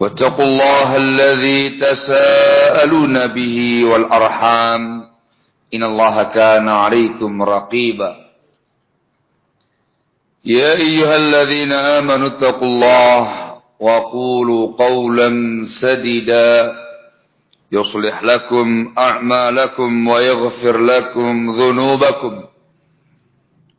واتقوا الله الذي تساءلون به والأرحام إن الله كان عليكم رقيبا. يا أيها الذين آمنوا اتقوا الله وقولوا قولا سديدا. يصلح لكم أعمالكم ويغفر لكم ذنوبكم.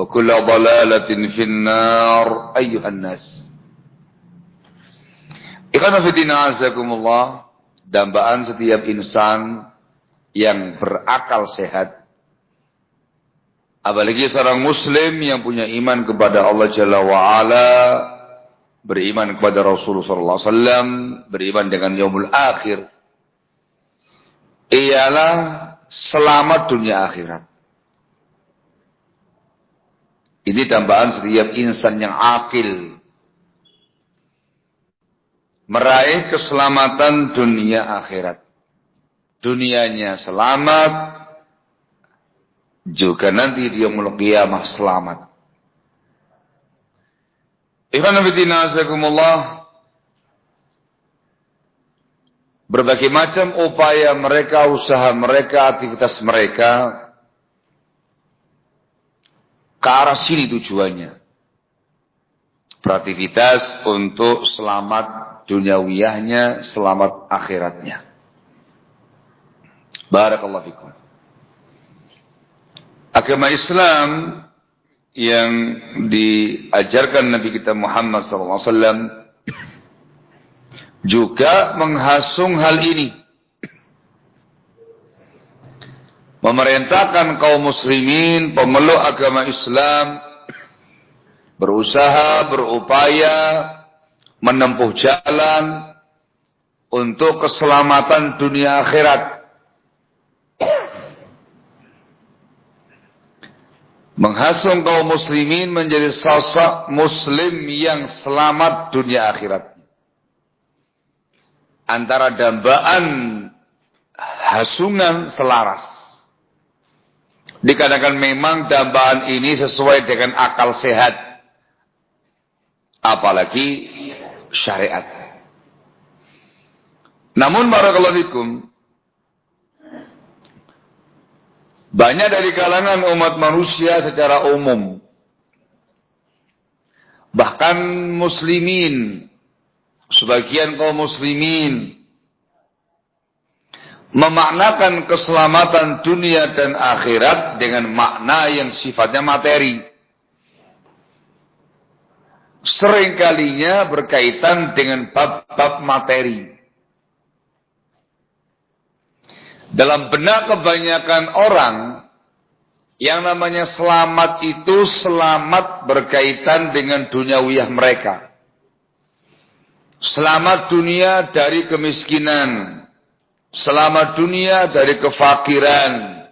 وكل ضلالة في النار أيها الناس Ikhwan fiddina azakumullah dambaan setiap insan yang berakal sehat apalagi seorang muslim yang punya iman kepada Allah Jalla wa ala beriman kepada Rasulullah sallallahu alaihi wasallam beriman dengan yaumul akhir ialah selamat dunia akhirat ini dambaan setiap insan yang akil. Meraih keselamatan dunia akhirat. Dunianya selamat. Juga nanti dia mulai kiamah selamat. Ikhwan Azakumullah. Berbagai macam upaya mereka, usaha mereka, aktivitas mereka ke arah sini tujuannya. Beraktivitas untuk selamat duniawiyahnya, selamat akhiratnya. Barakallahu fikum. Agama Islam yang diajarkan Nabi kita Muhammad SAW juga menghasung hal ini. Memerintahkan kaum muslimin pemeluk agama Islam berusaha berupaya menempuh jalan untuk keselamatan dunia akhirat. Menghasung kaum muslimin menjadi sosok muslim yang selamat dunia akhirat. Antara dambaan hasungan selaras Dikarenakan memang dambaan ini sesuai dengan akal sehat. Apalagi syariat. Namun barakallahu banyak dari kalangan umat manusia secara umum bahkan muslimin sebagian kaum muslimin memaknakan keselamatan dunia dan akhirat dengan makna yang sifatnya materi. Seringkalinya berkaitan dengan bab-bab materi. Dalam benak kebanyakan orang, yang namanya selamat itu selamat berkaitan dengan duniawiyah mereka. Selamat dunia dari kemiskinan, Selamat dunia dari kefakiran.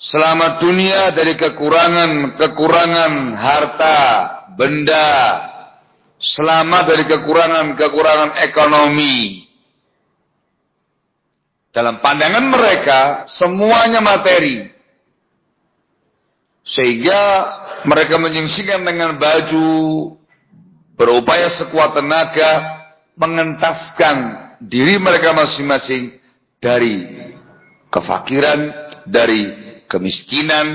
Selamat dunia dari kekurangan-kekurangan harta, benda. Selamat dari kekurangan-kekurangan ekonomi. Dalam pandangan mereka, semuanya materi. Sehingga mereka menyingsingkan dengan baju, berupaya sekuat tenaga, mengentaskan diri mereka masing-masing dari kefakiran, dari kemiskinan,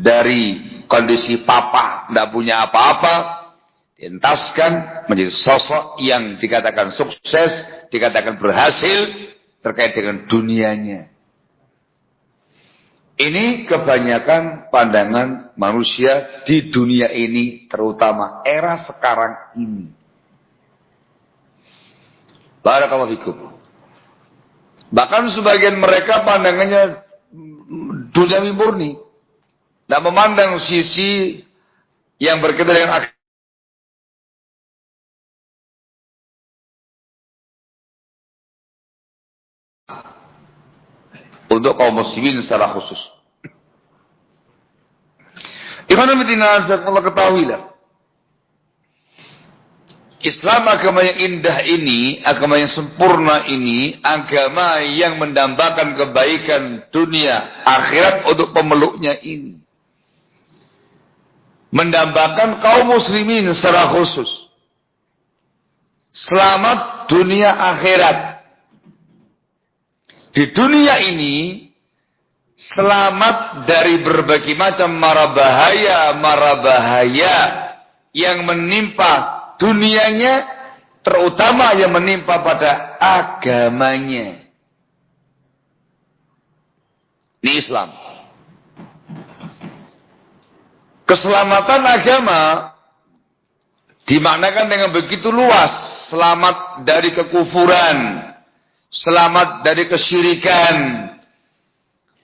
dari kondisi papa, tidak punya apa-apa, dientaskan menjadi sosok yang dikatakan sukses, dikatakan berhasil terkait dengan dunianya. Ini kebanyakan pandangan manusia di dunia ini, terutama era sekarang ini. Barakallahu fikum. Bahkan sebagian mereka pandangannya dunia murni. Tidak memandang sisi yang berkaitan dengan untuk kaum muslimin secara khusus. Ikhwan Allah ketahuilah. Islam agama yang indah ini, agama yang sempurna ini, agama yang mendambakan kebaikan dunia, akhirat untuk pemeluknya ini. Mendambakan kaum muslimin secara khusus. Selamat dunia akhirat. Di dunia ini selamat dari berbagai macam mara bahaya, mara bahaya yang menimpa dunianya terutama yang menimpa pada agamanya. Ini Islam. Keselamatan agama dimaknakan dengan begitu luas, selamat dari kekufuran, selamat dari kesyirikan,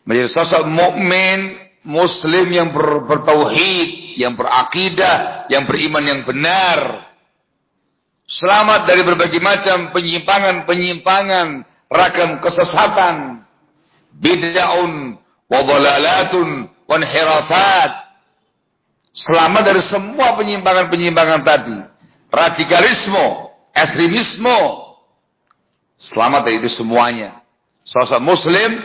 menjadi sosok mukmin, muslim yang ber, bertauhid, yang berakidah, yang beriman yang benar. Selamat dari berbagai macam penyimpangan-penyimpangan, ragam kesesatan, bid'aun, wa dhalalatun, Selamat dari semua penyimpangan-penyimpangan tadi. Radikalisme, ekstremisme, Selamat dari itu semuanya. Sosok muslim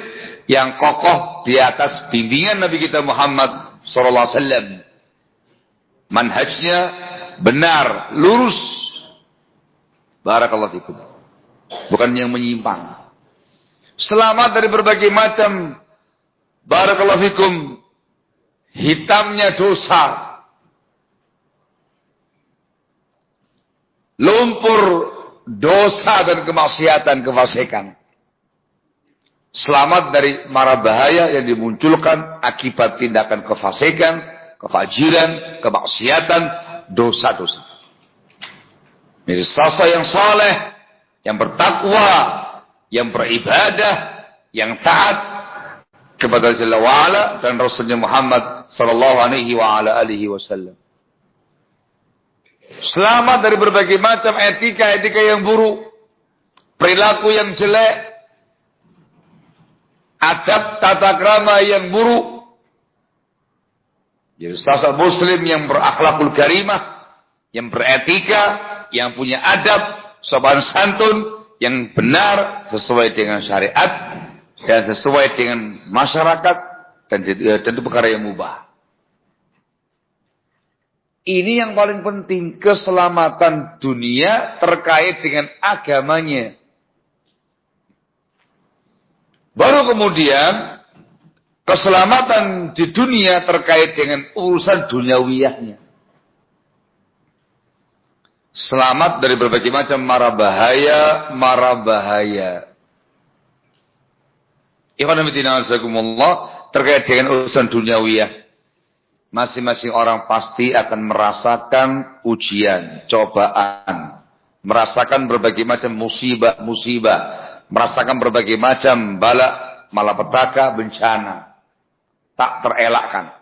yang kokoh di atas bimbingan Nabi kita Muhammad wasallam. Manhajnya benar, lurus. Barakallahu fikum. Bukan yang menyimpang. Selamat dari berbagai macam barakallahu fikum hitamnya dosa. Lumpur dosa dan kemaksiatan, kefasikan. Selamat dari mara bahaya yang dimunculkan akibat tindakan kefasikan, kefajiran, kemaksiatan, dosa-dosa. Jadi sasa yang saleh, yang bertakwa, yang beribadah, yang taat kepada Jalla wa'ala dan Rasulnya Muhammad sallallahu alaihi wa ala wasallam. Selamat dari berbagai macam etika-etika yang buruk. Perilaku yang jelek. Adab tata krama yang buruk. Jadi sosok muslim yang berakhlakul karimah. Yang beretika. Yang punya adab. Sopan santun. Yang benar sesuai dengan syariat. Dan sesuai dengan masyarakat. Dan tentu perkara yang mubah. Ini yang paling penting, keselamatan dunia terkait dengan agamanya. Baru kemudian keselamatan di dunia terkait dengan urusan duniawiyahnya. Selamat dari berbagai macam mara bahaya, mara bahaya. Terkait dengan urusan duniawiyah. Masing-masing orang pasti akan merasakan ujian, cobaan. Merasakan berbagai macam musibah-musibah. Merasakan berbagai macam bala, malapetaka, bencana. Tak terelakkan.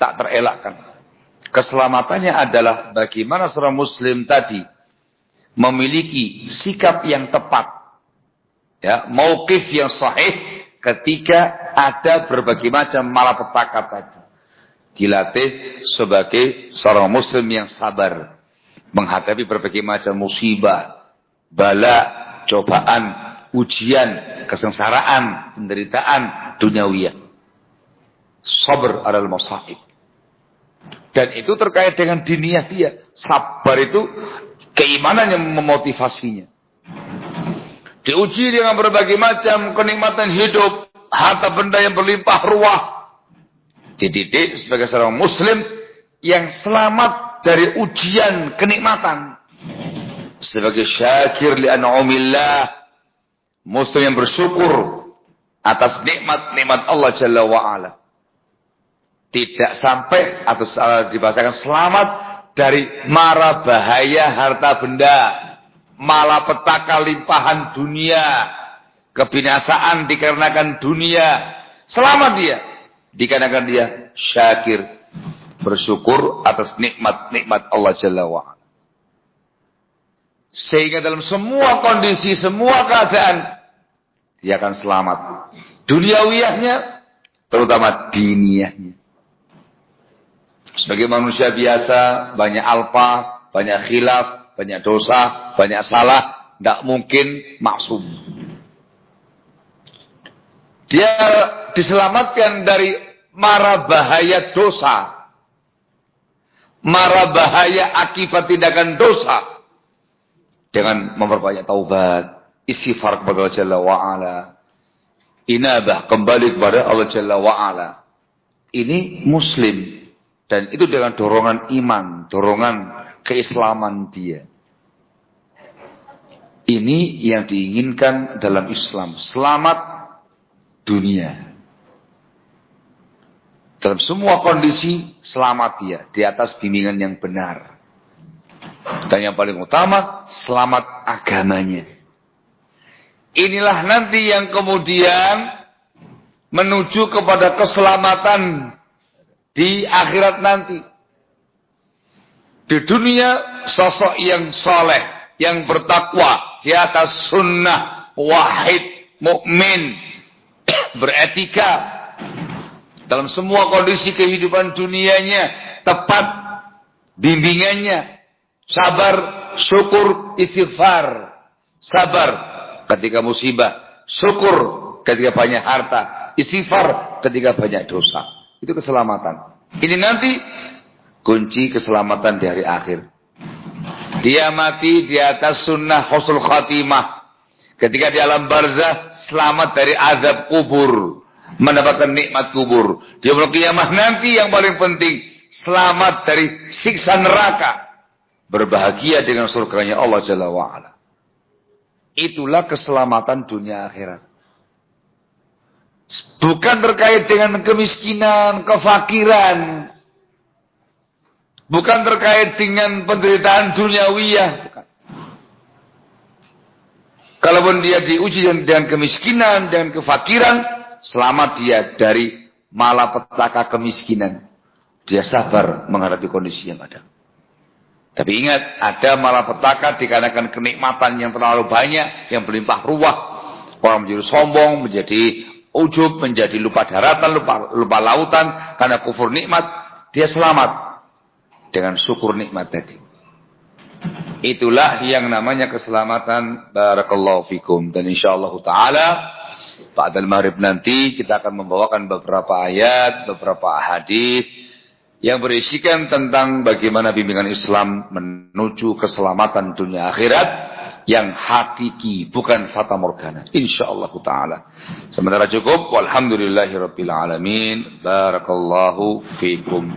Tak terelakkan. Keselamatannya adalah bagaimana seorang muslim tadi memiliki sikap yang tepat. Ya, mauqif yang sahih ketika ada berbagai macam malapetaka tadi. Dilatih sebagai seorang muslim yang sabar. Menghadapi berbagai macam musibah, bala, cobaan, ujian, kesengsaraan, penderitaan duniawiyah. Sabar adalah masaib. Dan itu terkait dengan diniyah dia. Sabar itu keimanan yang memotivasinya. Diuji dengan berbagai macam kenikmatan hidup, harta benda yang berlimpah ruah. Dididik sebagai seorang muslim yang selamat dari ujian kenikmatan. Sebagai syakir li an'umillah. Muslim yang bersyukur atas nikmat-nikmat Allah Jalla wa'ala. Tidak sampai atau dibahasakan selamat dari mara bahaya harta benda. Malapetaka limpahan dunia Kebinasaan dikarenakan dunia. Selamat dia. Dikarenakan dia syakir. Bersyukur atas nikmat-nikmat Allah Jalla wa'ala. Sehingga dalam semua kondisi, semua keadaan. Dia akan selamat. Duniawiyahnya. Terutama diniyahnya. Sebagai manusia biasa, banyak alpa, banyak khilaf, banyak dosa, banyak salah, tidak mungkin maksum. Dia diselamatkan dari mara bahaya dosa. Mara bahaya akibat tindakan dosa. Dengan memperbanyak taubat. Istighfar kepada Allah Jalla wa'ala. Inabah kembali kepada Allah Jalla wa'ala. Ini muslim. Dan itu dengan dorongan iman. Dorongan keislaman dia. Ini yang diinginkan dalam Islam. Selamat dunia. Dalam semua kondisi selamat dia di atas bimbingan yang benar. Dan yang paling utama selamat agamanya. Inilah nanti yang kemudian menuju kepada keselamatan di akhirat nanti. Di dunia sosok yang soleh, yang bertakwa di atas sunnah, wahid, mukmin, beretika. Dalam semua kondisi kehidupan dunianya tepat bimbingannya. Sabar syukur istighfar. Sabar ketika musibah. Syukur ketika banyak harta. Istighfar ketika banyak dosa itu keselamatan ini nanti kunci keselamatan di hari akhir dia mati di atas sunnah husnul khatimah Ketika di alam barzah selamat dari azab kubur, mendapatkan nikmat kubur. Di kiamah nanti yang paling penting selamat dari siksa neraka. Berbahagia dengan surganya Allah Jalla wa'ala. Itulah keselamatan dunia akhirat. Bukan terkait dengan kemiskinan, kefakiran. Bukan terkait dengan penderitaan duniawiyah. Kalaupun dia diuji dengan kemiskinan, dan kefakiran, selamat dia dari malapetaka kemiskinan. Dia sabar menghadapi kondisi yang ada. Tapi ingat, ada malapetaka dikarenakan kenikmatan yang terlalu banyak, yang berlimpah ruah. Orang menjadi sombong, menjadi ujub, menjadi lupa daratan, lupa, lupa lautan, karena kufur nikmat, dia selamat dengan syukur nikmat tadi. Itulah yang namanya keselamatan. Barakallahu fikum. Dan insyaallah taala pada maghrib nanti kita akan membawakan beberapa ayat, beberapa hadis yang berisikan tentang bagaimana bimbingan Islam menuju keselamatan dunia akhirat yang hakiki bukan fata morgana insyaallah taala. Sementara cukup walhamdulillahirabbil alamin barakallahu fikum.